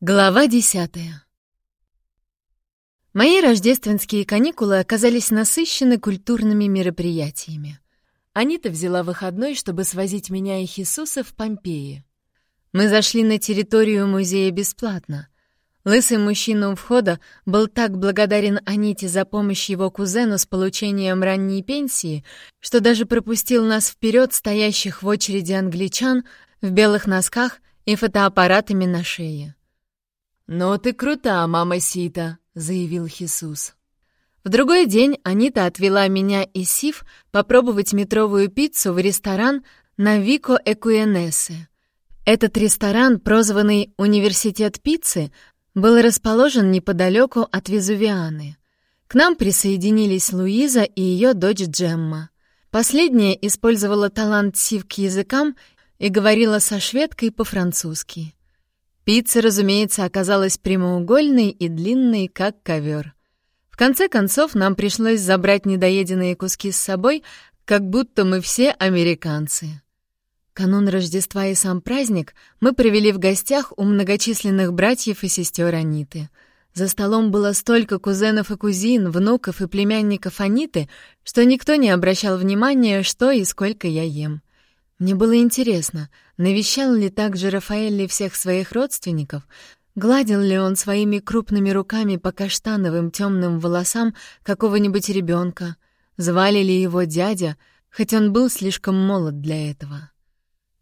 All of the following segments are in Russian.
Глава десятая Мои рождественские каникулы оказались насыщены культурными мероприятиями. Анита взяла выходной, чтобы свозить меня и Хисуса в Помпеи. Мы зашли на территорию музея бесплатно. Лысый мужчина у входа был так благодарен Аните за помощь его кузену с получением ранней пенсии, что даже пропустил нас вперед стоящих в очереди англичан в белых носках и фотоаппаратами на шее. «Ну ты крута, мама Сита», — заявил Хисус. В другой день Анита отвела меня и Сив попробовать метровую пиццу в ресторан на Вико Экуенесе. Этот ресторан, прозванный «Университет пиццы», был расположен неподалеку от Везувианы. К нам присоединились Луиза и ее дочь Джемма. Последняя использовала талант Сив к языкам и говорила со шведкой по-французски. Пицца, разумеется, оказалась прямоугольной и длинной, как ковер. В конце концов, нам пришлось забрать недоеденные куски с собой, как будто мы все американцы. Канун Рождества и сам праздник мы провели в гостях у многочисленных братьев и сестер Аниты. За столом было столько кузенов и кузин, внуков и племянников Аниты, что никто не обращал внимания, что и сколько я ем. Мне было интересно, навещал ли также Рафаэль всех своих родственников, гладил ли он своими крупными руками по каштановым темным волосам какого-нибудь ребенка, звали ли его дядя, хоть он был слишком молод для этого.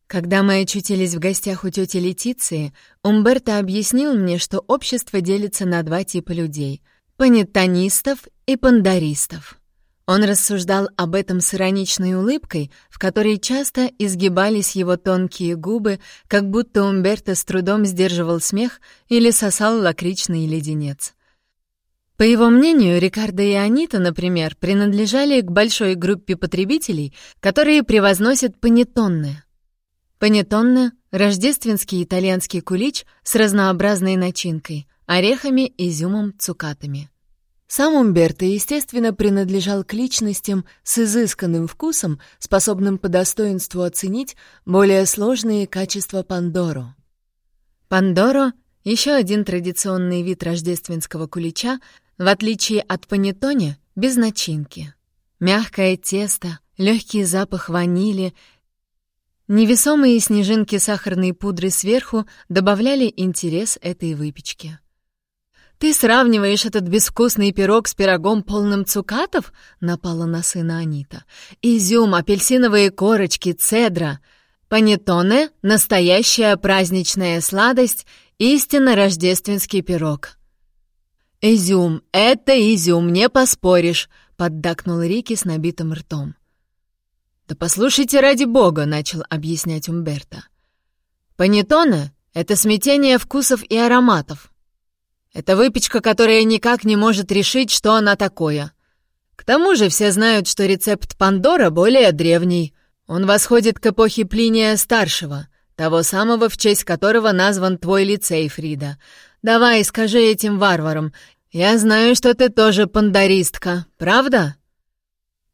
Когда мы очутились в гостях у тети Летиции, Умберто объяснил мне, что общество делится на два типа людей — панеттонистов и пандаристов. Он рассуждал об этом с ироничной улыбкой, в которой часто изгибались его тонкие губы, как будто Умберто с трудом сдерживал смех или сосал лакричный леденец. По его мнению, Рикардо и Анита, например, принадлежали к большой группе потребителей, которые превозносят панеттонне. Панеттонне — рождественский итальянский кулич с разнообразной начинкой — орехами, изюмом, цукатами — сам Умберто, естественно, принадлежал к личностям с изысканным вкусом, способным по достоинству оценить более сложные качества Пандоро. Пандоро — еще один традиционный вид рождественского кулича, в отличие от панеттоне, без начинки. Мягкое тесто, легкий запах ванили, невесомые снежинки сахарной пудры сверху добавляли интерес этой выпечке. «Ты сравниваешь этот безвкусный пирог с пирогом, полным цукатов?» — напала на сына Анита. «Изюм, апельсиновые корочки, цедра. Панеттоне — настоящая праздничная сладость, истинно рождественский пирог». «Изюм, это изюм, не поспоришь», — поддакнул Рики с набитым ртом. «Да послушайте ради бога», — начал объяснять Умберто. «Панеттоне — это смятение вкусов и ароматов». Это выпечка, которая никак не может решить, что она такое. К тому же все знают, что рецепт Пандора более древний. Он восходит к эпохе Плиния-старшего, того самого, в честь которого назван твой лицей, Фрида. Давай, скажи этим варварам. Я знаю, что ты тоже пандаристка, правда?»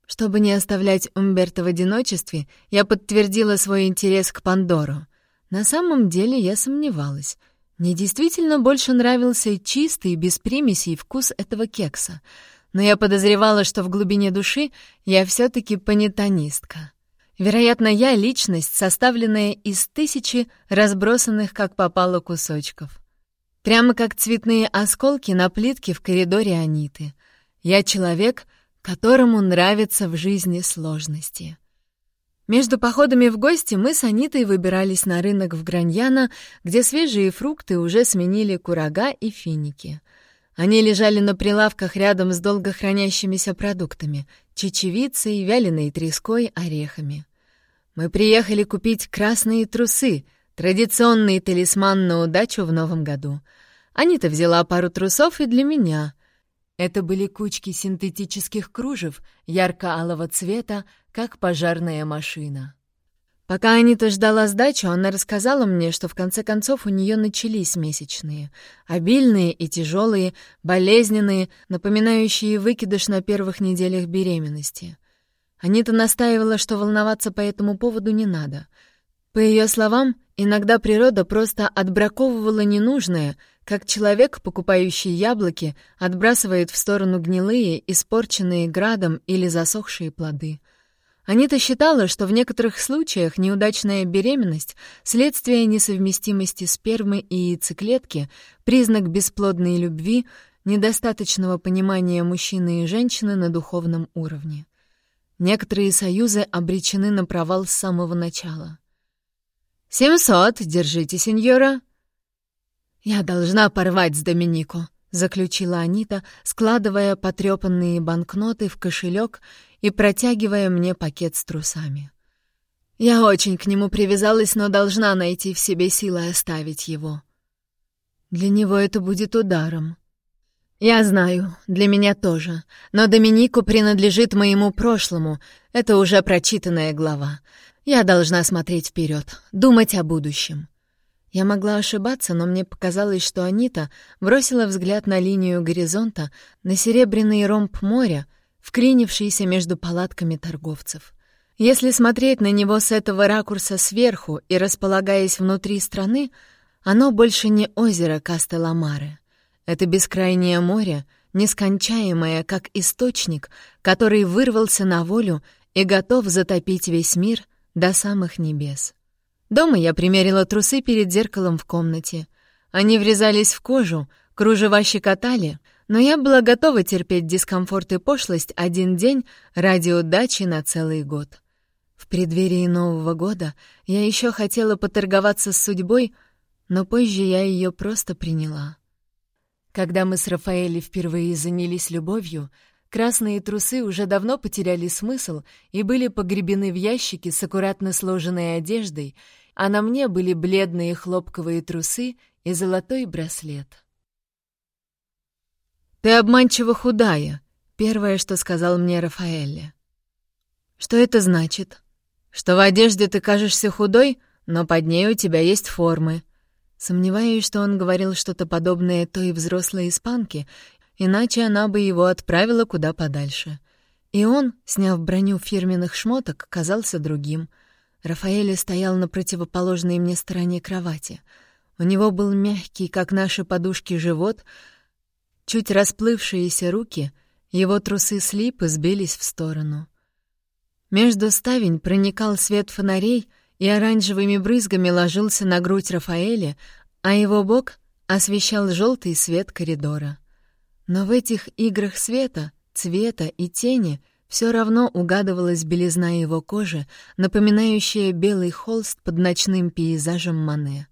Чтобы не оставлять Умберто в одиночестве, я подтвердила свой интерес к Пандору. На самом деле я сомневалась — мне действительно больше нравился чистый, без примесей вкус этого кекса, но я подозревала, что в глубине души я все-таки панетонистка. Вероятно, я — личность, составленная из тысячи разбросанных как попало кусочков. Прямо как цветные осколки на плитке в коридоре Аниты. Я человек, которому нравятся в жизни сложности. Между походами в гости мы с Анитой выбирались на рынок в Граньяно, где свежие фрукты уже сменили курага и финики. Они лежали на прилавках рядом с долго хранящимися продуктами — чечевицей, вяленой треской, орехами. Мы приехали купить красные трусы, традиционный талисман на удачу в новом году. Анита взяла пару трусов и для меня — это были кучки синтетических кружев ярко-алого цвета, как пожарная машина. Пока Анита ждала сдачу, она рассказала мне, что в конце концов у нее начались месячные. Обильные и тяжелые, болезненные, напоминающие выкидыш на первых неделях беременности. Анита настаивала, что волноваться по этому поводу не надо. По ее словам, иногда природа просто отбраковывала ненужное, как человек, покупающий яблоки, отбрасывает в сторону гнилые, испорченные градом или засохшие плоды. Анита считала, что в некоторых случаях неудачная беременность — следствие несовместимости спермы и яйцеклетки, признак бесплодной любви, недостаточного понимания мужчины и женщины на духовном уровне. Некоторые союзы обречены на провал с самого начала. «Семьсот, держите, сеньора!» «Я должна порвать с Доминико», — заключила Анита, складывая потрепанные банкноты в кошелек и протягивая мне пакет с трусами. «Я очень к нему привязалась, но должна найти в себе силы оставить его. Для него это будет ударом». «Я знаю, для меня тоже, но Доминику принадлежит моему прошлому, это уже прочитанная глава. Я должна смотреть вперед, думать о будущем». Я могла ошибаться, но мне показалось, что Анита бросила взгляд на линию горизонта, на серебряный ромб моря, вклинившийся между палатками торговцев. Если смотреть на него с этого ракурса сверху и располагаясь внутри страны, оно больше не озеро Кастеламаре. Это бескрайнее море, нескончаемое, как источник, который вырвался на волю и готов затопить весь мир до самых небес. Дома я примерила трусы перед зеркалом в комнате. Они врезались в кожу, кружева щекотали, но я была готова терпеть дискомфорт и пошлость один день ради удачи на целый год. В преддверии Нового года я еще хотела поторговаться с судьбой, но позже я ее просто приняла. Когда мы с Рафаэлем впервые занялись любовью, красные трусы уже давно потеряли смысл и были погребены в ящике с аккуратно сложенной одеждой — а на мне были бледные хлопковые трусы и золотой браслет. «Ты обманчиво худая», — первое, что сказал мне Рафаэле. «Что это значит?» «Что в одежде ты кажешься худой, но под ней у тебя есть формы». Сомневаюсь, что он говорил что-то подобное той взрослой испанке, иначе она бы его отправила куда подальше. И он, сняв броню фирменных шмоток, казался другим — Рафаэль стоял на противоположной мне стороне кровати. У него был мягкий, как наши подушки, живот, чуть расплывшиеся руки, его трусы слип и сбились в сторону. Между ставень проникал свет фонарей и оранжевыми брызгами ложился на грудь Рафаэля, а его бок освещал желтый свет коридора. Но в этих играх света, цвета и тени — все равно угадывалась белизна его кожи, напоминающая белый холст под ночным пейзажем Мане.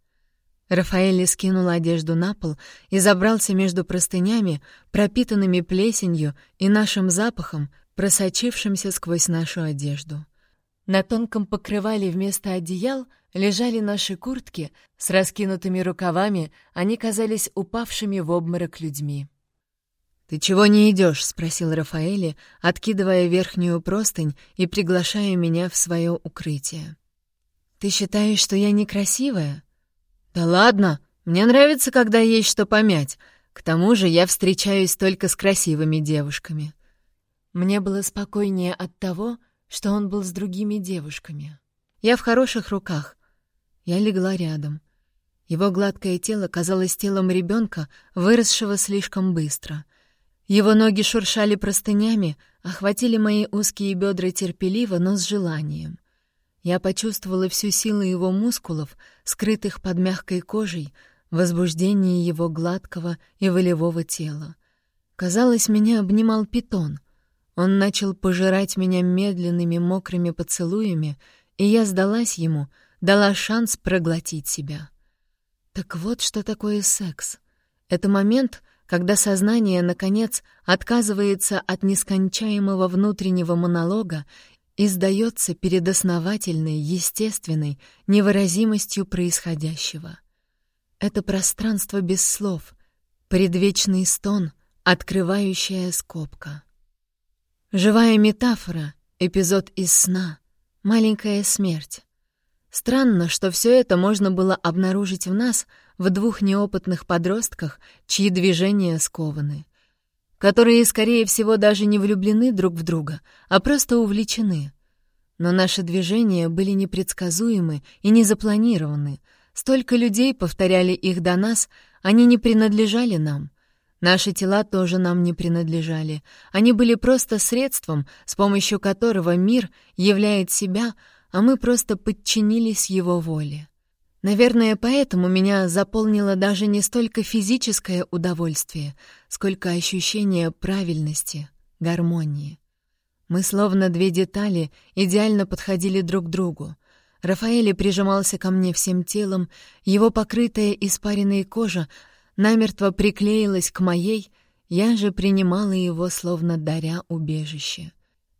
Рафаэль скинул одежду на пол и забрался между простынями, пропитанными плесенью и нашим запахом, просочившимся сквозь нашу одежду. На тонком покрывале вместо одеял лежали наши куртки, с раскинутыми рукавами они казались упавшими в обморок людьми. «Ты чего не идешь? спросил Рафаэли, откидывая верхнюю простынь и приглашая меня в свое укрытие. «Ты считаешь, что я некрасивая?» «Да ладно! Мне нравится, когда есть что помять. К тому же я встречаюсь только с красивыми девушками». Мне было спокойнее от того, что он был с другими девушками. Я в хороших руках. Я легла рядом. Его гладкое тело казалось телом ребенка, выросшего слишком быстро. Его ноги шуршали простынями, охватили мои узкие бедра терпеливо, но с желанием. Я почувствовала всю силу его мускулов, скрытых под мягкой кожей, возбуждение его гладкого и волевого тела. Казалось, меня обнимал питон. Он начал пожирать меня медленными мокрыми поцелуями, и я сдалась ему, дала шанс проглотить себя. Так вот, что такое секс. Это момент, когда сознание, наконец, отказывается от нескончаемого внутреннего монолога и сдается перед основательной, естественной невыразимостью происходящего. Это пространство без слов, предвечный стон, открывающая скобка. Живая метафора, эпизод из сна, маленькая смерть. Странно, что все это можно было обнаружить в нас, в двух неопытных подростках, чьи движения скованы, которые, скорее всего, даже не влюблены друг в друга, а просто увлечены. Но наши движения были непредсказуемы и незапланированы. Столько людей повторяли их до нас, они не принадлежали нам. Наши тела тоже нам не принадлежали. Они были просто средством, с помощью которого мир являет себя, а мы просто подчинились его воле. Наверное, поэтому меня заполнило даже не столько физическое удовольствие, сколько ощущение правильности, гармонии. Мы словно две детали идеально подходили друг к другу. Рафаэль прижимался ко мне всем телом, его покрытая испаренной кожа намертво приклеилась к моей, я же принимала его, словно даря убежище.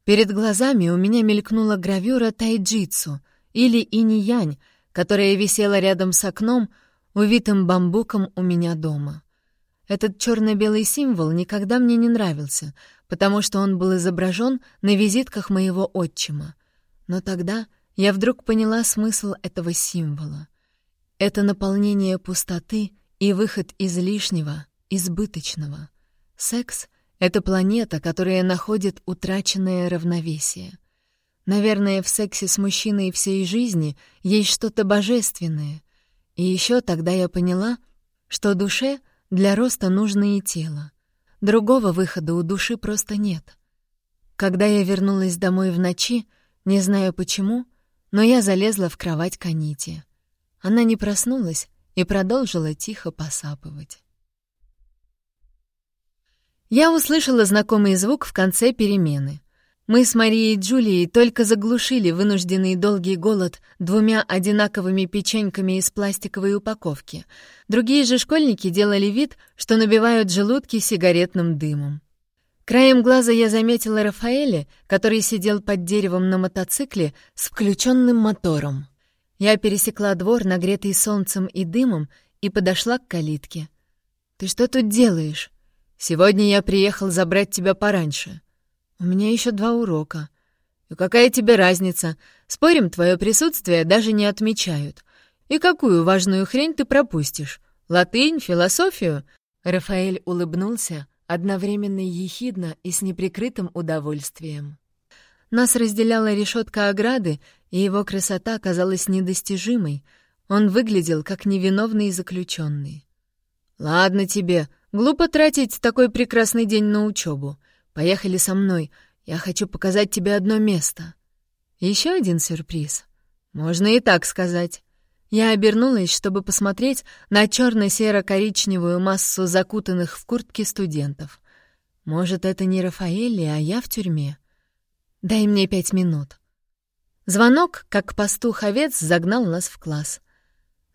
Перед глазами у меня мелькнула гравюра тайджитсу или инь-янь, которая висела рядом с окном, увитым бамбуком у меня дома. Этот черно-белый символ никогда мне не нравился, потому что он был изображен на визитках моего отчима. Но тогда я вдруг поняла смысл этого символа. Это наполнение пустоты и выход из лишнего, избыточного. Секс — это планета, которая находит утраченное равновесие. Наверное, в сексе с мужчиной всей жизни есть что-то божественное. И еще тогда я поняла, что душе для роста нужно и тело. Другого выхода у души просто нет. Когда я вернулась домой в ночи, не знаю почему, но я залезла в кровать к Аните. Она не проснулась и продолжила тихо посапывать. Я услышала знакомый звук в конце перемены — мы с Марией и Джулией только заглушили вынужденный долгий голод двумя одинаковыми печеньками из пластиковой упаковки. Другие же школьники делали вид, что набивают желудки сигаретным дымом. Краем глаза я заметила Рафаэля, который сидел под деревом на мотоцикле с включенным мотором. Я пересекла двор, нагретый солнцем и дымом, и подошла к калитке. «Ты что тут делаешь?» «Сегодня я приехал забрать тебя пораньше». «У меня еще два урока». «И какая тебе разница? Спорим, твое присутствие даже не отмечают. И какую важную хрень ты пропустишь? Латынь, философию?» Рафаэль улыбнулся, одновременно ехидно и с неприкрытым удовольствием. Нас разделяла решетка ограды, и его красота казалась недостижимой. Он выглядел как невиновный заключенный. «Ладно тебе, глупо тратить такой прекрасный день на учебу. Поехали со мной. Я хочу показать тебе одно место. Еще один сюрприз. Можно и так сказать. Я обернулась, чтобы посмотреть на черно-серо-коричневую массу закутанных в куртки студентов. Может, это не Рафаэль, а я в тюрьме? Дай мне пять минут. Звонок, как пастух-овец, загнал нас в класс.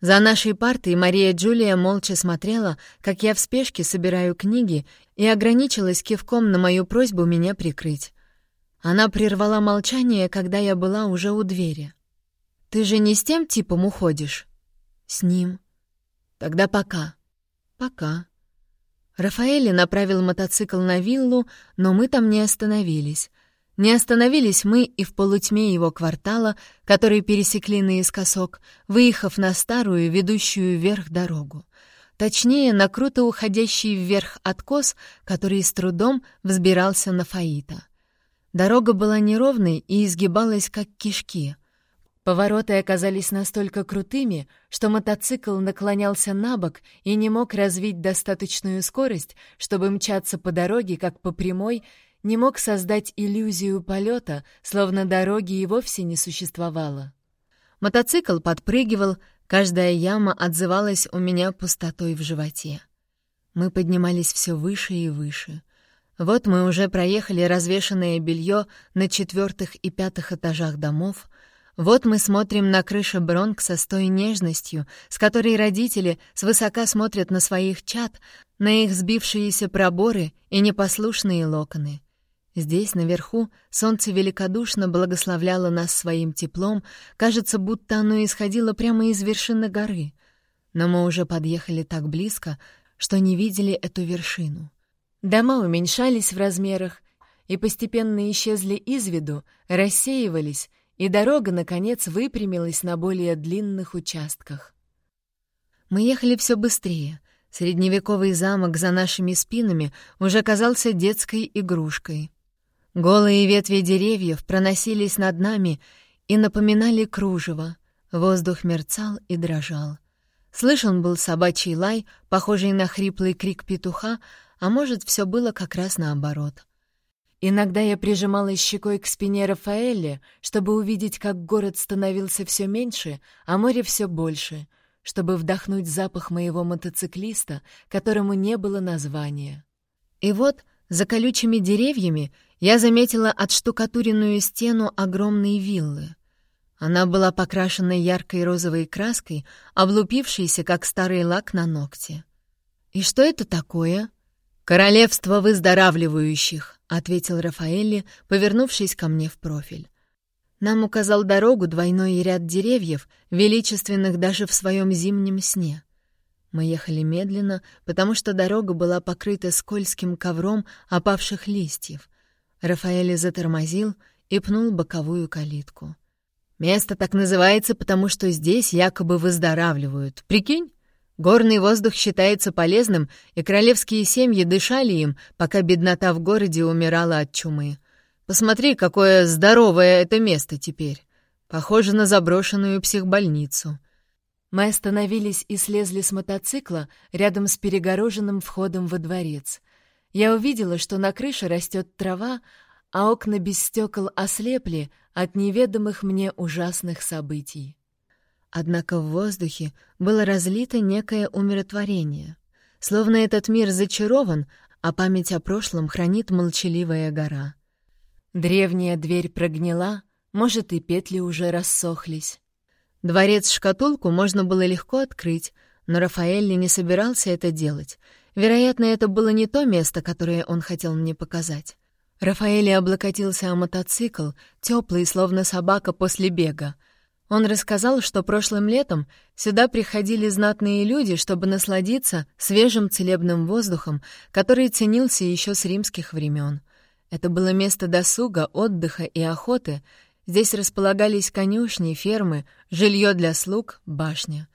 За нашей партой Мария Джулия молча смотрела, как я в спешке собираю книги, и ограничилась кивком на мою просьбу меня прикрыть. Она прервала молчание, когда я была уже у двери. «Ты же не с тем типом уходишь?» «С ним». «Тогда пока». «Пока». Рафаэль направил мотоцикл на виллу, но мы там не остановились. Не остановились мы и в полутьме его квартала, который пересекли наискосок, выехав на старую, ведущую вверх дорогу. Точнее, на круто уходящий вверх откос, который с трудом взбирался на Фаита. Дорога была неровной и изгибалась, как кишки. Повороты оказались настолько крутыми, что мотоцикл наклонялся на бок и не мог развить достаточную скорость, чтобы мчаться по дороге, как по прямой, не мог создать иллюзию полета, словно дороги и вовсе не существовало. Мотоцикл подпрыгивал, каждая яма отзывалась у меня пустотой в животе. Мы поднимались все выше и выше. Вот мы уже проехали развешанное белье на четвертых и пятых этажах домов, вот мы смотрим на крыши Бронкса с той нежностью, с которой родители свысока смотрят на своих чад, на их сбившиеся проборы и непослушные локоны. Здесь, наверху, солнце великодушно благословляло нас своим теплом, кажется, будто оно исходило прямо из вершины горы. Но мы уже подъехали так близко, что не видели эту вершину. Дома уменьшались в размерах и постепенно исчезли из виду, рассеивались, и дорога, наконец, выпрямилась на более длинных участках. Мы ехали все быстрее. Средневековый замок за нашими спинами уже казался детской игрушкой — Голые ветви деревьев проносились над нами и напоминали кружево. Воздух мерцал и дрожал. Слышен был собачий лай, похожий на хриплый крик петуха, а может, все было как раз наоборот. Иногда я прижималась щекой к спине Рафаэля, чтобы увидеть, как город становился все меньше, а море все больше, чтобы вдохнуть запах моего мотоциклиста, которому не было названия. И вот, за колючими деревьями, я заметила отштукатуренную стену огромной виллы. Она была покрашена яркой розовой краской, облупившейся, как старый лак на ногте. «И что это такое?» «Королевство выздоравливающих», — ответил Рафаэлли, повернувшись ко мне в профиль. Нам указал дорогу двойной ряд деревьев, величественных даже в своем зимнем сне. Мы ехали медленно, потому что дорога была покрыта скользким ковром опавших листьев. Рафаэль затормозил и пнул боковую калитку. «Место так называется, потому что здесь якобы выздоравливают. Прикинь?» Горный воздух считается полезным, и королевские семьи дышали им, пока беднота в городе умирала от чумы. Посмотри, какое здоровое это место теперь. Похоже на заброшенную психбольницу. Мы остановились и слезли с мотоцикла рядом с перегороженным входом во дворец. Я увидела, что на крыше растет трава, а окна без стекол ослепли от неведомых мне ужасных событий. Однако в воздухе было разлито некое умиротворение. Словно этот мир зачарован, а память о прошлом хранит молчаливая гора. Древняя дверь прогнила, может, и петли уже рассохлись. Дворец-шкатулку можно было легко открыть, но Рафаэль не собирался это делать. Вероятно, это было не то место, которое он хотел мне показать. Рафаэль облокотился о мотоцикл, теплый, словно собака после бега. Он рассказал, что прошлым летом сюда приходили знатные люди, чтобы насладиться свежим целебным воздухом, который ценился еще с римских времен. Это было место досуга, отдыха и охоты, Здесь располагались конюшни, фермы, жилье для слуг, башня.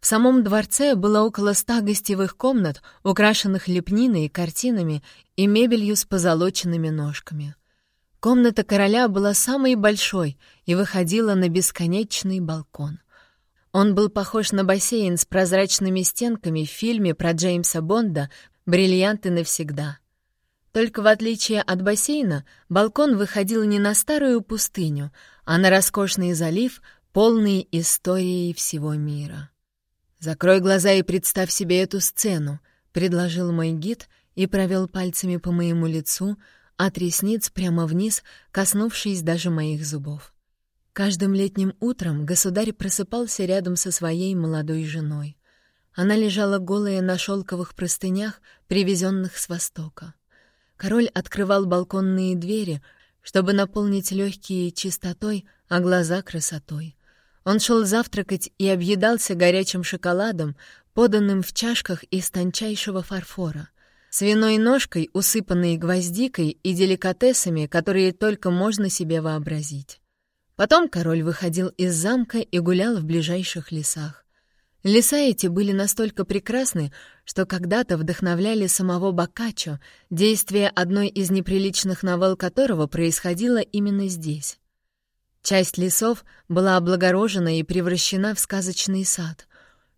В самом дворце было около ста гостевых комнат, украшенных лепниной и картинами и мебелью с позолоченными ножками. Комната короля была самой большой и выходила на бесконечный балкон. Он был похож на бассейн с прозрачными стенками в фильме про Джеймса Бонда «Бриллианты навсегда». Только в отличие от бассейна, балкон выходил не на старую пустыню, а на роскошный залив, полный истории всего мира. «Закрой глаза и представь себе эту сцену», — предложил мой гид и провел пальцами по моему лицу, от ресниц прямо вниз, коснувшись даже моих зубов. Каждым летним утром государь просыпался рядом со своей молодой женой. Она лежала голая на шелковых простынях, привезенных с востока. Король открывал балконные двери, чтобы наполнить легкие чистотой, а глаза красотой. Он шел завтракать и объедался горячим шоколадом, поданным в чашках из тончайшего фарфора, свиной ножкой, усыпанной гвоздикой и деликатесами, которые только можно себе вообразить. Потом король выходил из замка и гулял в ближайших лесах. Леса эти были настолько прекрасны, что когда-то вдохновляли самого Боккаччо, действие одной из неприличных новелл которого происходило именно здесь. Часть лесов была облагорожена и превращена в сказочный сад.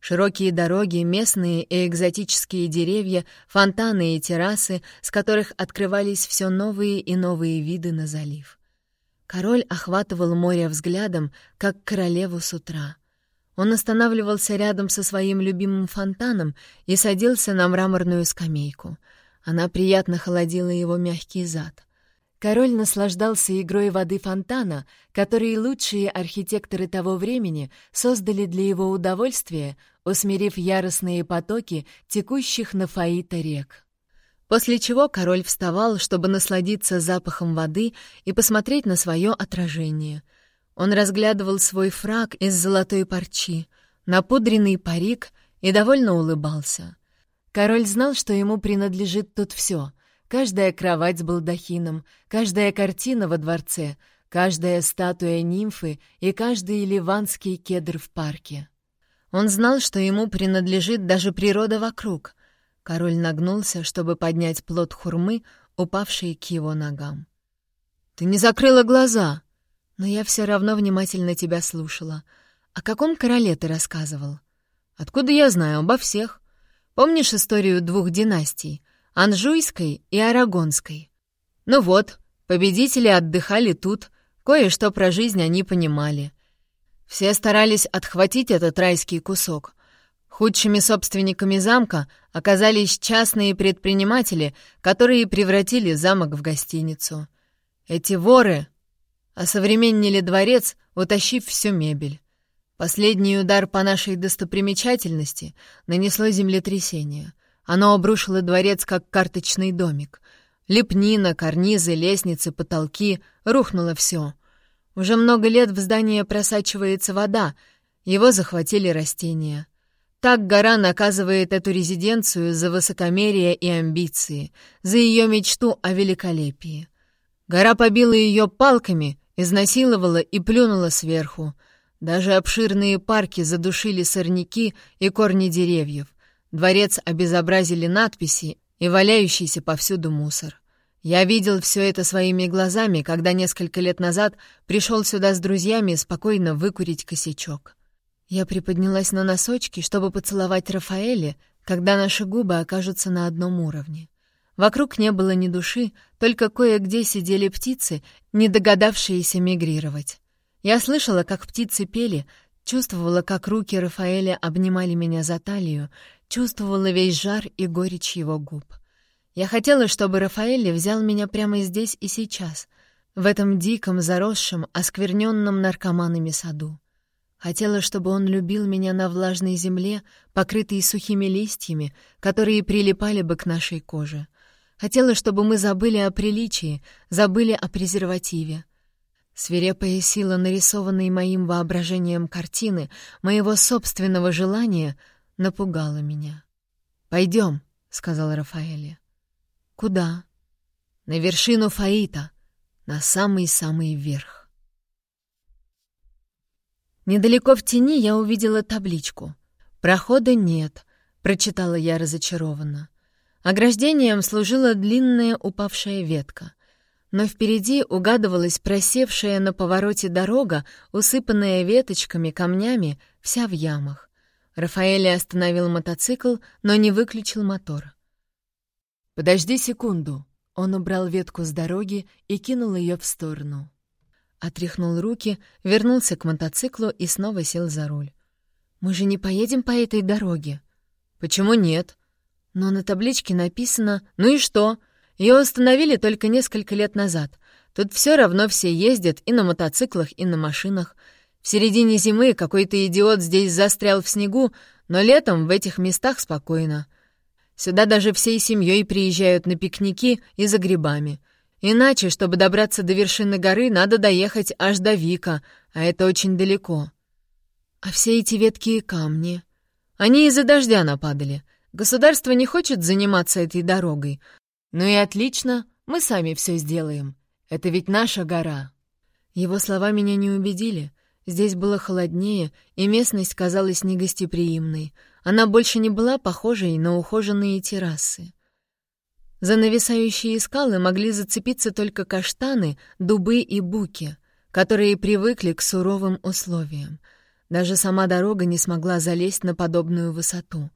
Широкие дороги, местные и экзотические деревья, фонтаны и террасы, с которых открывались все новые и новые виды на залив. Король охватывал море взглядом, как королеву с утра — он останавливался рядом со своим любимым фонтаном и садился на мраморную скамейку. Она приятно холодила его мягкий зад. Король наслаждался игрой воды фонтана, который лучшие архитекторы того времени создали для его удовольствия, усмирив яростные потоки текущих на Фаита рек. После чего король вставал, чтобы насладиться запахом воды и посмотреть на свое отражение — он разглядывал свой фраг из золотой парчи, напудренный парик и довольно улыбался. Король знал, что ему принадлежит тут все. Каждая кровать с балдахином, каждая картина во дворце, каждая статуя нимфы и каждый ливанский кедр в парке. Он знал, что ему принадлежит даже природа вокруг. Король нагнулся, чтобы поднять плод хурмы, упавший к его ногам. Ты не закрыла глаза!» «Но я все равно внимательно тебя слушала. О каком короле ты рассказывал?» «Откуда я знаю обо всех? Помнишь историю двух династий, Анжуйской и Арагонской? Ну вот, победители отдыхали тут, кое-что про жизнь они понимали. Все старались отхватить этот райский кусок. Худшими собственниками замка оказались частные предприниматели, которые превратили замок в гостиницу. Эти воры осовременнили дворец, утащив всю мебель. Последний удар по нашей достопримечательности нанесло землетрясение. Оно обрушило дворец, как карточный домик. Лепнина, карнизы, лестницы, потолки — рухнуло все. Уже много лет в здание просачивается вода, его захватили растения. Так гора наказывает эту резиденцию за высокомерие и амбиции, за ее мечту о великолепии. Гора побила ее палками, изнасиловала и плюнула сверху. Даже обширные парки задушили сорняки и корни деревьев. Дворец обезобразили надписи и валяющийся повсюду мусор. Я видел все это своими глазами, когда несколько лет назад пришел сюда с друзьями спокойно выкурить косячок. Я приподнялась на носочки, чтобы поцеловать Рафаэля, когда наши губы окажутся на одном уровне. Вокруг не было ни души, только кое-где сидели птицы, не догадавшиеся мигрировать. Я слышала, как птицы пели, чувствовала, как руки Рафаэля обнимали меня за талию, чувствовала весь жар и горечь его губ. Я хотела, чтобы Рафаэль взял меня прямо здесь и сейчас, в этом диком, заросшем, оскверненном наркоманами саду. Хотела, чтобы он любил меня на влажной земле, покрытой сухими листьями, которые прилипали бы к нашей коже. Хотела, чтобы мы забыли о приличии, забыли о презервативе. Свирепая сила, нарисованной моим воображением картины, моего собственного желания, напугала меня. «Пойдем», — сказал Рафаэль. «Куда?» «На вершину Фаита, на самый-самый верх». Недалеко в тени я увидела табличку. «Прохода нет», — прочитала я разочарованно. Ограждением служила длинная упавшая ветка. Но впереди угадывалась просевшая на повороте дорога, усыпанная веточками, камнями, вся в ямах. Рафаэль остановил мотоцикл, но не выключил мотор. «Подожди секунду». Он убрал ветку с дороги и кинул ее в сторону. Отряхнул руки, вернулся к мотоциклу и снова сел за руль. «Мы же не поедем по этой дороге». «Почему нет?» «Но на табличке написано... Ну и что? Ее установили только несколько лет назад. Тут все равно все ездят и на мотоциклах, и на машинах. В середине зимы какой-то идиот здесь застрял в снегу, но летом в этих местах спокойно. Сюда даже всей семьей приезжают на пикники и за грибами. Иначе, чтобы добраться до вершины горы, надо доехать аж до Вика, а это очень далеко. А все эти ветки и камни... Они из-за дождя нападали. Государство не хочет заниматься этой дорогой. Ну и отлично, мы сами все сделаем. Это ведь наша гора. Его слова меня не убедили. Здесь было холоднее, и местность казалась негостеприимной. Она больше не была похожей на ухоженные террасы. За нависающие скалы могли зацепиться только каштаны, дубы и буки, которые привыкли к суровым условиям. Даже сама дорога не смогла залезть на подобную высоту.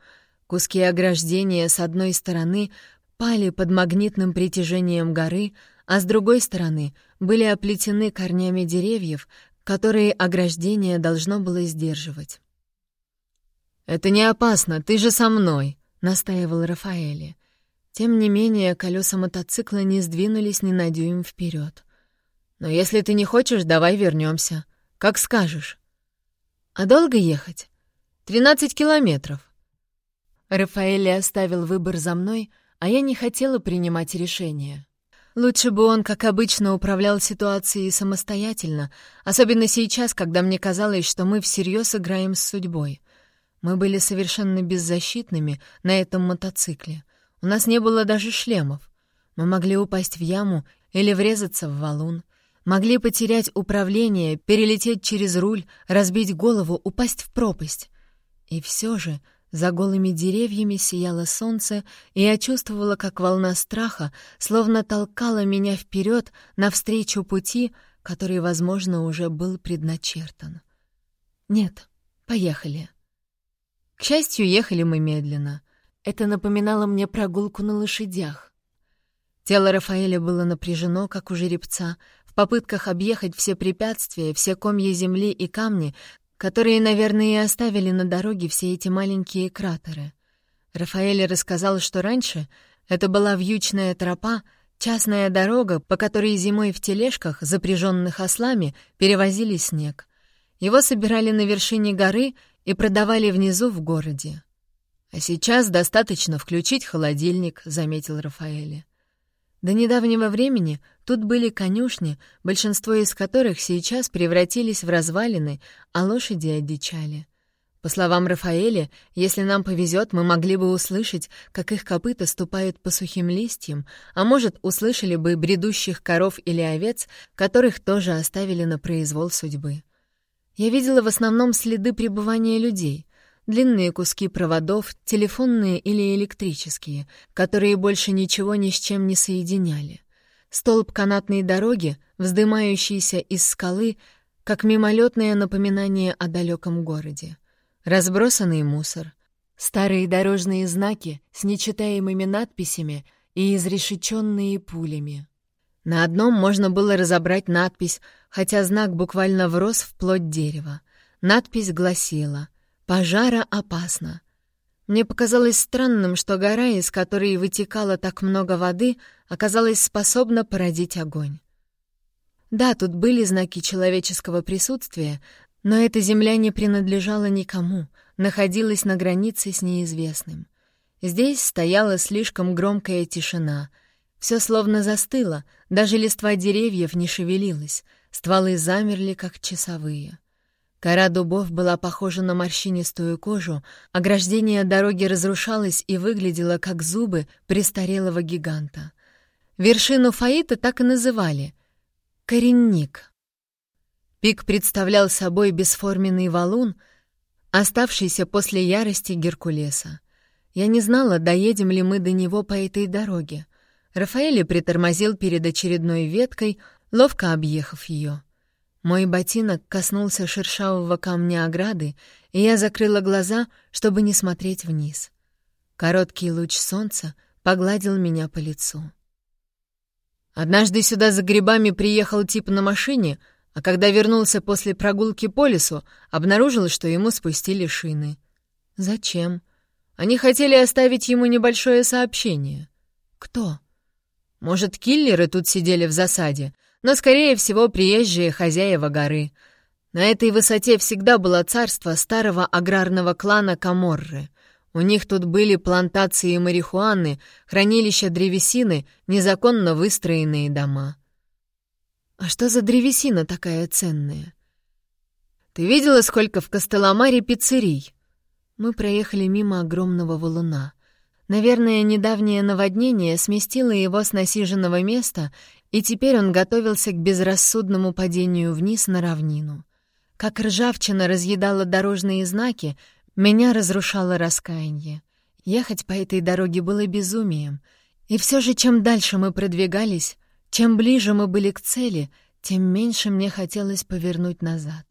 Куски ограждения с одной стороны пали под магнитным притяжением горы, а с другой стороны были оплетены корнями деревьев, которые ограждение должно было сдерживать. «Это не опасно, ты же со мной», — настаивал Рафаэль. Тем не менее, колеса мотоцикла не сдвинулись ни на дюйм вперед. «Но если ты не хочешь, давай вернемся. Как скажешь». «А долго ехать?» «Тринадцать километров». Рафаэль оставил выбор за мной, а я не хотела принимать решение. Лучше бы он, как обычно, управлял ситуацией самостоятельно, особенно сейчас, когда мне казалось, что мы всерьез играем с судьбой. Мы были совершенно беззащитными на этом мотоцикле. У нас не было даже шлемов. Мы могли упасть в яму или врезаться в валун. Могли потерять управление, перелететь через руль, разбить голову, упасть в пропасть. И все же За голыми деревьями сияло солнце, и я чувствовала, как волна страха словно толкала меня вперед навстречу пути, который, возможно, уже был предначертан. «Нет, поехали». К счастью, ехали мы медленно. Это напоминало мне прогулку на лошадях. Тело Рафаэля было напряжено, как у жеребца, в попытках объехать все препятствия, все комья земли и камни, которые, наверное, и оставили на дороге все эти маленькие кратеры. Рафаэль рассказал, что раньше это была вьючная тропа, частная дорога, по которой зимой в тележках, запряженных ослами, перевозили снег. Его собирали на вершине горы и продавали внизу в городе. «А сейчас достаточно включить холодильник», — заметил Рафаэль. До недавнего времени тут были конюшни, большинство из которых сейчас превратились в развалины, а лошади одичали. По словам Рафаэля, если нам повезет, мы могли бы услышать, как их копыта ступают по сухим листьям, а может, услышали бы бредущих коров или овец, которых тоже оставили на произвол судьбы. Я видела в основном следы пребывания людей — длинные куски проводов, телефонные или электрические, которые больше ничего ни с чем не соединяли. Столб канатной дороги, вздымающийся из скалы, как мимолетное напоминание о далеком городе. Разбросанный мусор, старые дорожные знаки с нечитаемыми надписями и изрешеченные пулями. На одном можно было разобрать надпись, хотя знак буквально врос в плоть дерева. Надпись гласила Пожара опасно. Мне показалось странным, что гора, из которой вытекало так много воды, оказалась способна породить огонь. Да, тут были знаки человеческого присутствия, но эта земля не принадлежала никому, находилась на границе с неизвестным. Здесь стояла слишком громкая тишина. Все словно застыло, даже листва деревьев не шевелилась, стволы замерли, как часовые. Кора дубов была похожа на морщинистую кожу, ограждение дороги разрушалось и выглядело как зубы престарелого гиганта. Вершину Фаита так и называли — коренник. Пик представлял собой бесформенный валун, оставшийся после ярости Геркулеса. Я не знала, доедем ли мы до него по этой дороге. Рафаэль притормозил перед очередной веткой, ловко объехав ее. Мой ботинок коснулся шершавого камня ограды, и я закрыла глаза, чтобы не смотреть вниз. Короткий луч солнца погладил меня по лицу. Однажды сюда за грибами приехал тип на машине, а когда вернулся после прогулки по лесу, обнаружил, что ему спустили шины. Зачем? Они хотели оставить ему небольшое сообщение. Кто? Может, киллеры тут сидели в засаде, но, скорее всего, приезжие хозяева горы. На этой высоте всегда было царство старого аграрного клана Каморры. У них тут были плантации марихуаны, хранилища древесины, незаконно выстроенные дома. А что за древесина такая ценная? Ты видела, сколько в Костеломаре пиццерий? Мы проехали мимо огромного валуна. Наверное, недавнее наводнение сместило его с насиженного места, и теперь он готовился к безрассудному падению вниз на равнину. Как ржавчина разъедала дорожные знаки, меня разрушало раскаяние. Ехать по этой дороге было безумием. И все же, чем дальше мы продвигались, чем ближе мы были к цели, тем меньше мне хотелось повернуть назад.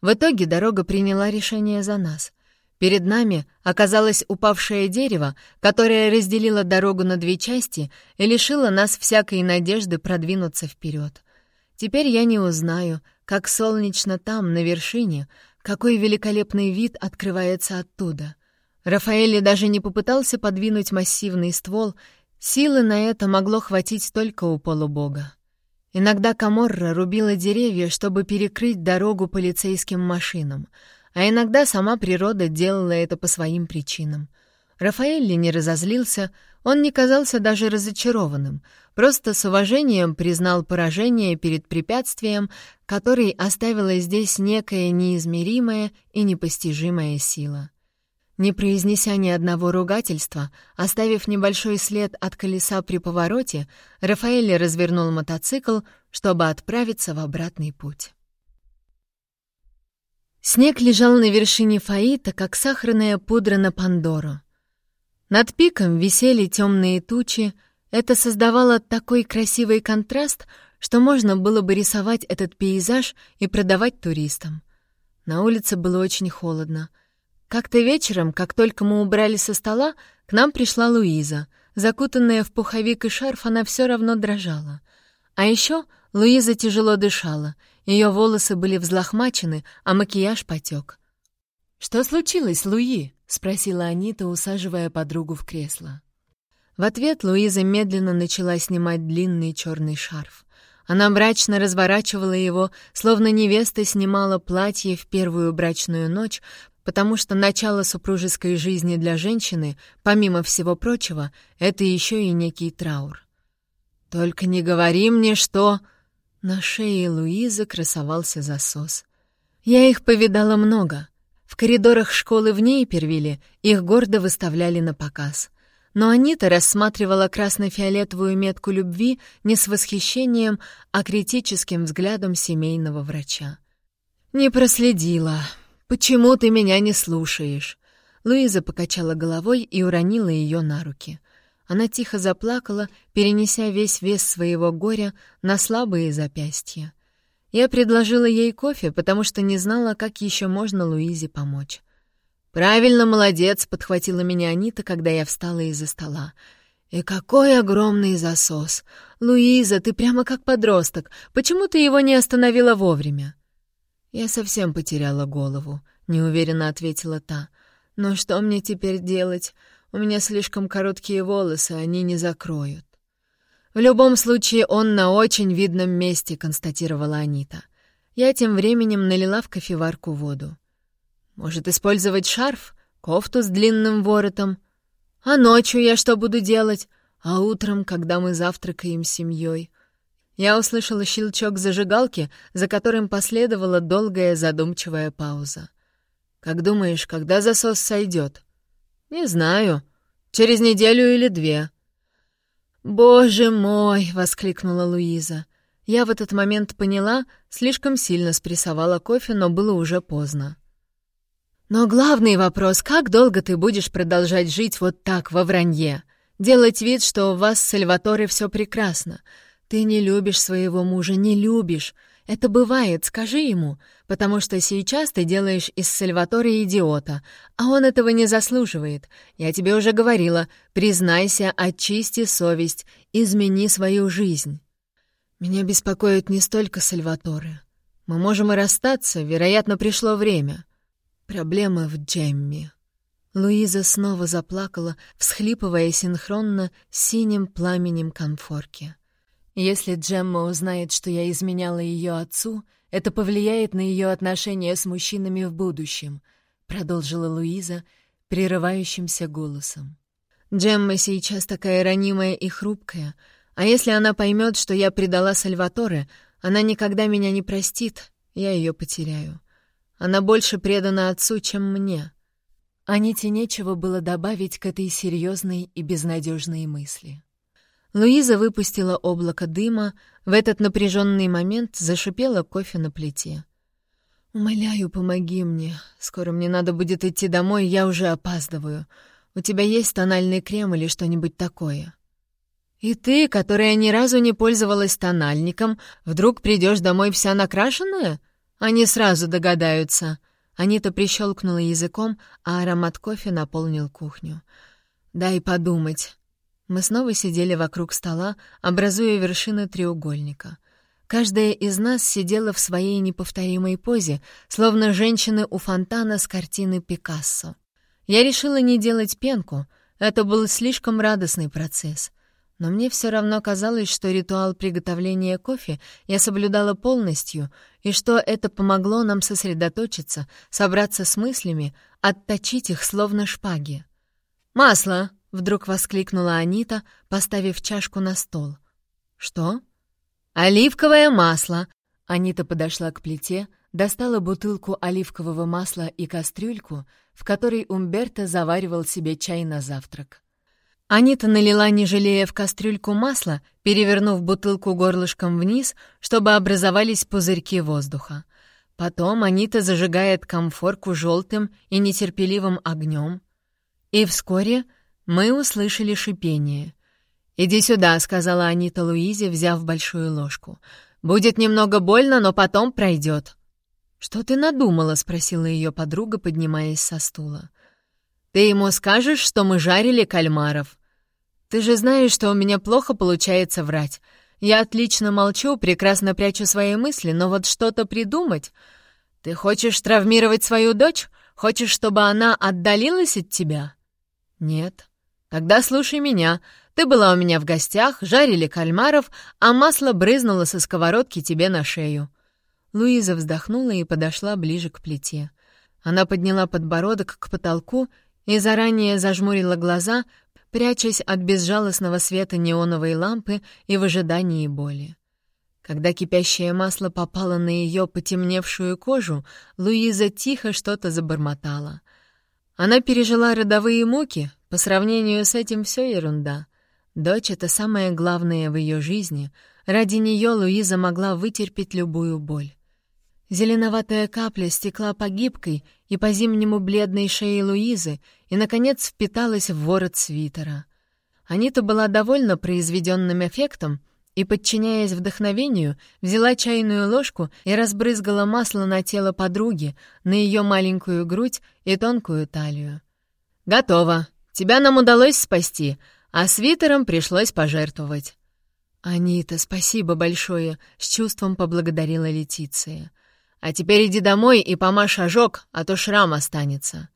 В итоге дорога приняла решение за нас. Перед нами оказалось упавшее дерево, которое разделило дорогу на две части и лишило нас всякой надежды продвинуться вперед. Теперь я не узнаю, как солнечно там, на вершине, какой великолепный вид открывается оттуда. Рафаэль даже не попытался подвинуть массивный ствол, силы на это могло хватить только у полубога. Иногда Каморра рубила деревья, чтобы перекрыть дорогу полицейским машинам — а иногда сама природа делала это по своим причинам. Рафаэль не разозлился, он не казался даже разочарованным, просто с уважением признал поражение перед препятствием, который оставила здесь некая неизмеримая и непостижимая сила. Не произнеся ни одного ругательства, оставив небольшой след от колеса при повороте, Рафаэль развернул мотоцикл, чтобы отправиться в обратный путь. Снег лежал на вершине Фаита, как сахарная пудра на Пандору. Над пиком висели темные тучи, это создавало такой красивый контраст, что можно было бы рисовать этот пейзаж и продавать туристам. На улице было очень холодно. Как-то вечером, как только мы убрали со стола, к нам пришла Луиза. Закутанная в пуховик и шарф, она все равно дрожала. А еще Луиза тяжело дышала — ее волосы были взлохмачены, а макияж потек. «Что случилось, Луи?» — спросила Анита, усаживая подругу в кресло. В ответ Луиза медленно начала снимать длинный черный шарф. Она мрачно разворачивала его, словно невеста снимала платье в первую брачную ночь, потому что начало супружеской жизни для женщины, помимо всего прочего, это еще и некий траур. «Только не говори мне, что...» На шее Луизы красовался засос. Я их повидала много. В коридорах школы в Нейпервилле их гордо выставляли на показ. Но Анита рассматривала красно-фиолетовую метку любви не с восхищением, а критическим взглядом семейного врача. «Не проследила. Почему ты меня не слушаешь?» Луиза покачала головой и уронила ее на руки. Она тихо заплакала, перенеся весь вес своего горя на слабые запястья. Я предложила ей кофе, потому что не знала, как еще можно Луизе помочь. «Правильно, молодец!» — подхватила меня Анита, когда я встала из-за стола. «И какой огромный засос! Луиза, ты прямо как подросток. Почему ты его не остановила вовремя?» «Я совсем потеряла голову», — неуверенно ответила та. «Но что мне теперь делать? У меня слишком короткие волосы, они не закроют. В любом случае, он на очень видном месте, констатировала Анита. Я тем временем налила в кофеварку воду. Может, использовать шарф, кофту с длинным воротом? А ночью я что буду делать? А утром, когда мы завтракаем семьей? Я услышала щелчок зажигалки, за которым последовала долгая задумчивая пауза. «Как думаешь, когда засос сойдет?» «Не знаю. Через неделю или две». «Боже мой!» — воскликнула Луиза. Я в этот момент поняла, слишком сильно спрессовала кофе, но было уже поздно. «Но главный вопрос — как долго ты будешь продолжать жить вот так, во вранье? Делать вид, что у вас с Сальваторе все прекрасно. Ты не любишь своего мужа, не любишь. Это бывает, скажи ему, потому что сейчас ты делаешь из Сальваторе идиота, а он этого не заслуживает. Я тебе уже говорила, признайся, очисти совесть, измени свою жизнь. Меня беспокоит не столько Сальваторе. Мы можем и расстаться, вероятно, пришло время. Проблема в Джемми. Луиза снова заплакала, всхлипывая синхронно синим пламенем конфорки. Если Джемма узнает, что я изменяла ее отцу, это повлияет на ее отношения с мужчинами в будущем», — продолжила Луиза прерывающимся голосом. «Джемма сейчас такая ранимая и хрупкая, а если она поймет, что я предала Сальваторе, она никогда меня не простит, я ее потеряю. Она больше предана отцу, чем мне». Аните нечего было добавить к этой серьезной и безнадежной мысли. Луиза выпустила облако дыма, в этот напряженный момент зашипела кофе на плите. «Умоляю, помоги мне. Скоро мне надо будет идти домой, я уже опаздываю. У тебя есть тональный крем или что-нибудь такое?» «И ты, которая ни разу не пользовалась тональником, вдруг придешь домой вся накрашенная? Они сразу догадаются». Анита прищелкнула языком, а аромат кофе наполнил кухню. «Дай подумать. Мы снова сидели вокруг стола, образуя вершины треугольника. Каждая из нас сидела в своей неповторимой позе, словно женщины у фонтана с картины Пикассо. Я решила не делать пенку, это был слишком радостный процесс. Но мне все равно казалось, что ритуал приготовления кофе я соблюдала полностью, и что это помогло нам сосредоточиться, собраться с мыслями, отточить их словно шпаги. «Масло!» Вдруг воскликнула Анита, поставив чашку на стол. «Что?» «Оливковое масло!» Анита подошла к плите, достала бутылку оливкового масла и кастрюльку, в которой Умберто заваривал себе чай на завтрак. Анита налила, не жалея, в кастрюльку масла, перевернув бутылку горлышком вниз, чтобы образовались пузырьки воздуха. Потом Анита зажигает комфорку желтым и нетерпеливым огнем. И вскоре мы услышали шипение. «Иди сюда», — сказала Анита Луизе, взяв большую ложку. «Будет немного больно, но потом пройдет». «Что ты надумала?» — спросила ее подруга, поднимаясь со стула. «Ты ему скажешь, что мы жарили кальмаров. Ты же знаешь, что у меня плохо получается врать. Я отлично молчу, прекрасно прячу свои мысли, но вот что-то придумать... Ты хочешь травмировать свою дочь? Хочешь, чтобы она отдалилась от тебя?» «Нет». «Тогда слушай меня. Ты была у меня в гостях, жарили кальмаров, а масло брызнуло со сковородки тебе на шею». Луиза вздохнула и подошла ближе к плите. Она подняла подбородок к потолку и заранее зажмурила глаза, прячась от безжалостного света неоновой лампы и в ожидании боли. Когда кипящее масло попало на ее потемневшую кожу, Луиза тихо что-то забормотала. Она пережила родовые муки, по сравнению с этим все ерунда. Дочь — это самое главное в ее жизни. Ради нее Луиза могла вытерпеть любую боль. Зеленоватая капля стекла по гибкой и по-зимнему бледной шее Луизы и, наконец, впиталась в ворот свитера. Анита была довольна произведенным эффектом и, подчиняясь вдохновению, взяла чайную ложку и разбрызгала масло на тело подруги, на ее маленькую грудь и тонкую талию. «Готово. Тебя нам удалось спасти, а свитером пришлось пожертвовать». «Анита, спасибо большое», — с чувством поблагодарила Летиция. А теперь иди домой и помажь ожог, а то шрам останется».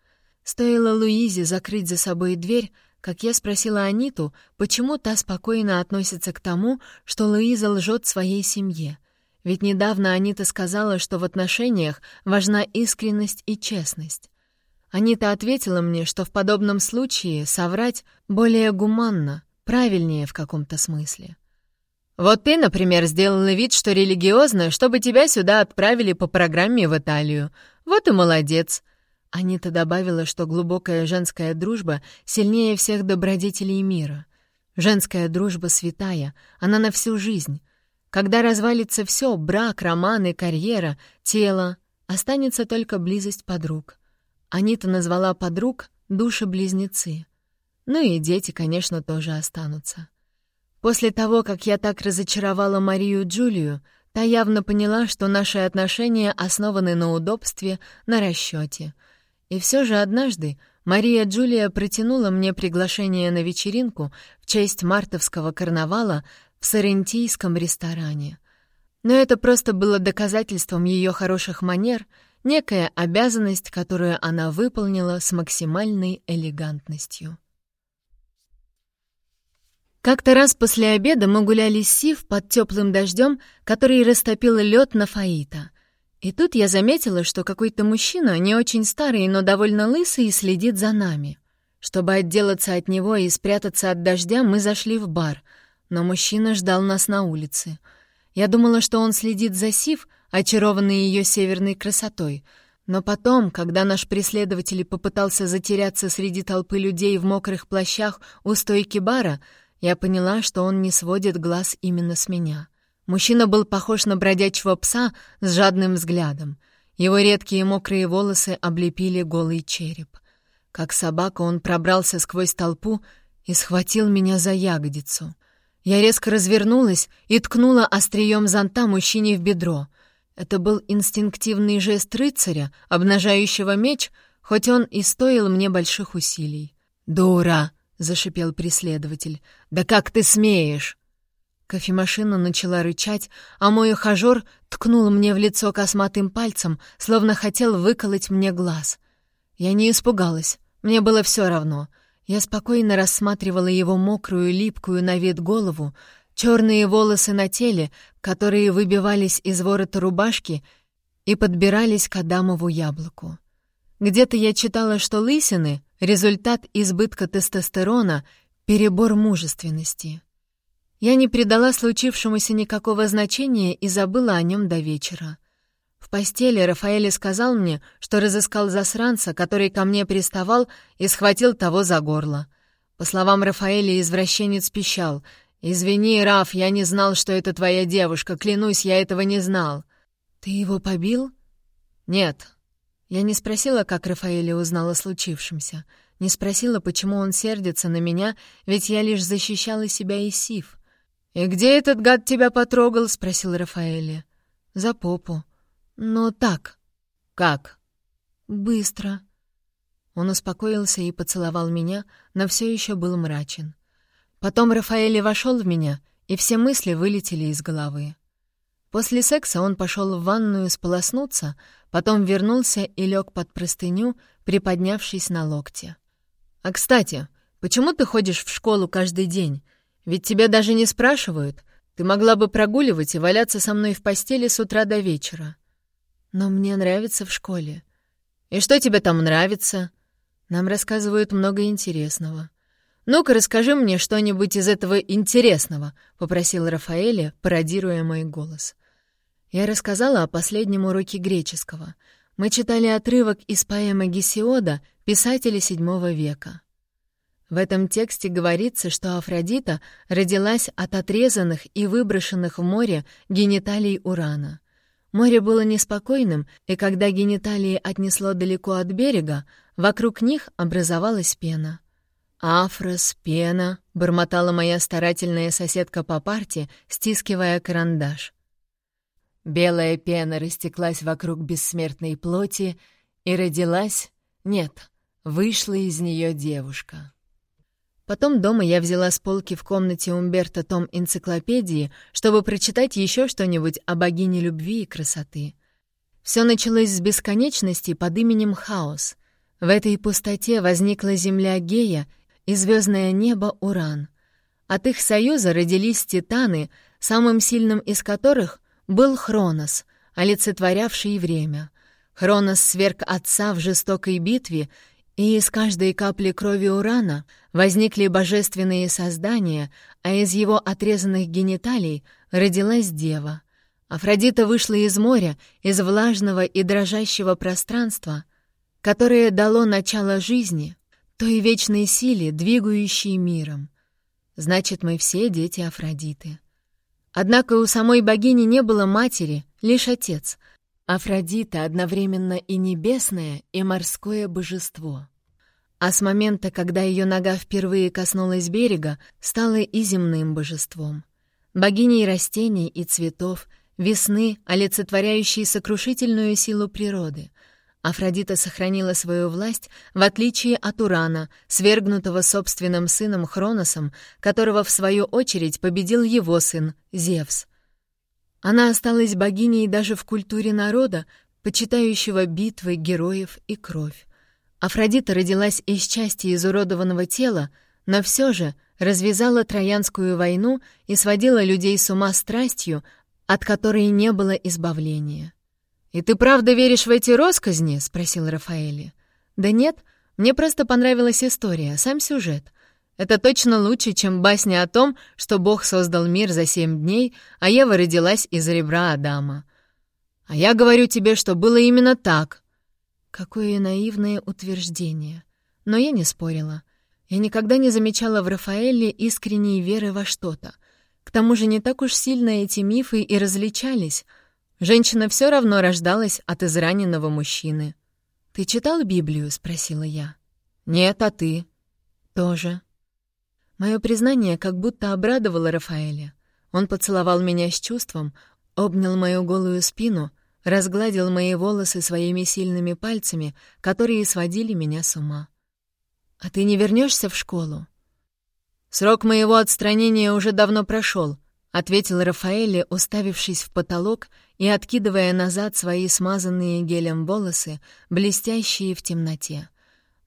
Стоило Луизе закрыть за собой дверь, как я спросила Аниту, почему та спокойно относится к тому, что Луиза лжет своей семье. Ведь недавно Анита сказала, что в отношениях важна искренность и честность. Анита ответила мне, что в подобном случае соврать более гуманно, правильнее в каком-то смысле. Вот ты, например, сделала вид, что религиозно, чтобы тебя сюда отправили по программе в Италию. Вот и молодец». Анита добавила, что глубокая женская дружба сильнее всех добродетелей мира. Женская дружба святая, она на всю жизнь. Когда развалится все — брак, романы, карьера, тело — останется только близость подруг. Анита назвала подруг души-близнецы. Ну и дети, конечно, тоже останутся. После того, как я так разочаровала Марию Джулию, та явно поняла, что наши отношения основаны на удобстве, на расчете. И все же однажды Мария Джулия протянула мне приглашение на вечеринку в честь мартовского карнавала в сарентийском ресторане. Но это просто было доказательством ее хороших манер, некая обязанность, которую она выполнила с максимальной элегантностью. Как-то раз после обеда мы гуляли с Сив под теплым дождем, который растопил лед на Фаита. И тут я заметила, что какой-то мужчина, не очень старый, но довольно лысый, следит за нами. Чтобы отделаться от него и спрятаться от дождя, мы зашли в бар, но мужчина ждал нас на улице. Я думала, что он следит за Сив, очарованный ее северной красотой, но потом, когда наш преследователь попытался затеряться среди толпы людей в мокрых плащах у стойки бара, я поняла, что он не сводит глаз именно с меня. Мужчина был похож на бродячего пса с жадным взглядом. Его редкие мокрые волосы облепили голый череп. Как собака он пробрался сквозь толпу и схватил меня за ягодицу. Я резко развернулась и ткнула острием зонта мужчине в бедро. Это был инстинктивный жест рыцаря, обнажающего меч, хоть он и стоил мне больших усилий. «Дура!» зашипел преследователь. «Да как ты смеешь?» Кофемашина начала рычать, а мой ухажёр ткнул мне в лицо косматым пальцем, словно хотел выколоть мне глаз. Я не испугалась, мне было все равно. Я спокойно рассматривала его мокрую, липкую на вид голову, черные волосы на теле, которые выбивались из ворота рубашки и подбирались к Адамову яблоку. Где-то я читала, что лысины — результат избытка тестостерона, перебор мужественности. Я не придала случившемуся никакого значения и забыла о нем до вечера. В постели Рафаэль сказал мне, что разыскал засранца, который ко мне приставал и схватил того за горло. По словам Рафаэля, извращенец пищал. «Извини, Раф, я не знал, что это твоя девушка, клянусь, я этого не знал». «Ты его побил?» «Нет». Я не спросила, как Рафаэля узнала о случившемся. Не спросила, почему он сердится на меня, ведь я лишь защищала себя и Сив. «И где этот гад тебя потрогал?» — спросил Рафаэля. «За попу. Но так». «Как?» «Быстро». Он успокоился и поцеловал меня, но все еще был мрачен. Потом Рафаэль вошел в меня, и все мысли вылетели из головы. После секса он пошел в ванную сполоснуться, потом вернулся и лег под простыню, приподнявшись на локте. «А кстати, почему ты ходишь в школу каждый день? Ведь тебя даже не спрашивают. Ты могла бы прогуливать и валяться со мной в постели с утра до вечера». «Но мне нравится в школе». «И что тебе там нравится?» «Нам рассказывают много интересного». «Ну-ка, расскажи мне что-нибудь из этого интересного», — попросил Рафаэля, пародируя мой голос. Я рассказала о последнем уроке греческого. Мы читали отрывок из поэмы Гесиода, писателя VII века. В этом тексте говорится, что Афродита родилась от отрезанных и выброшенных в море гениталий Урана. Море было неспокойным, и когда гениталии отнесло далеко от берега, вокруг них образовалась пена. «Афрос, пена», — бормотала моя старательная соседка по парте, стискивая карандаш. Белая пена растеклась вокруг бессмертной плоти и родилась... Нет, вышла из нее девушка. Потом дома я взяла с полки в комнате Умберта том энциклопедии, чтобы прочитать еще что-нибудь о богине любви и красоты. Все началось с бесконечности под именем Хаос. В этой пустоте возникла земля Гея и звездное небо Уран. От их союза родились титаны, самым сильным из которых был Хронос, олицетворявший время. Хронос сверг отца в жестокой битве, и из каждой капли крови Урана возникли божественные создания, а из его отрезанных гениталий родилась дева. Афродита вышла из моря, из влажного и дрожащего пространства, которое дало начало жизни, той вечной силе, двигающей миром. Значит, мы все дети Афродиты. Однако у самой богини не было матери, лишь отец. Афродита одновременно и небесное, и морское божество. А с момента, когда ее нога впервые коснулась берега, стала и земным божеством. Богиней растений и цветов, весны, олицетворяющей сокрушительную силу природы — Афродита сохранила свою власть, в отличие от Урана, свергнутого собственным сыном Хроносом, которого, в свою очередь, победил его сын, Зевс. Она осталась богиней даже в культуре народа, почитающего битвы, героев и кровь. Афродита родилась из части изуродованного тела, но все же развязала Троянскую войну и сводила людей с ума страстью, от которой не было избавления. «И ты правда веришь в эти росказни?» — спросил Рафаэли. «Да нет, мне просто понравилась история, сам сюжет. Это точно лучше, чем басня о том, что Бог создал мир за семь дней, а Ева родилась из ребра Адама. А я говорю тебе, что было именно так». Какое наивное утверждение. Но я не спорила. Я никогда не замечала в Рафаэле искренней веры во что-то. К тому же не так уж сильно эти мифы и различались — Женщина все равно рождалась от израненного мужчины. «Ты читал Библию?» — спросила я. «Нет, а ты?» «Тоже». Мое признание как будто обрадовало Рафаэля. Он поцеловал меня с чувством, обнял мою голую спину, разгладил мои волосы своими сильными пальцами, которые сводили меня с ума. «А ты не вернешься в школу?» «Срок моего отстранения уже давно прошел», — ответил Рафаэле, уставившись в потолок и откидывая назад свои смазанные гелем волосы, блестящие в темноте.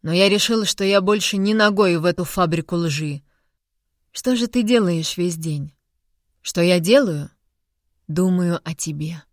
«Но я решил, что я больше не ногой в эту фабрику лжи». «Что же ты делаешь весь день?» «Что я делаю?» «Думаю о тебе».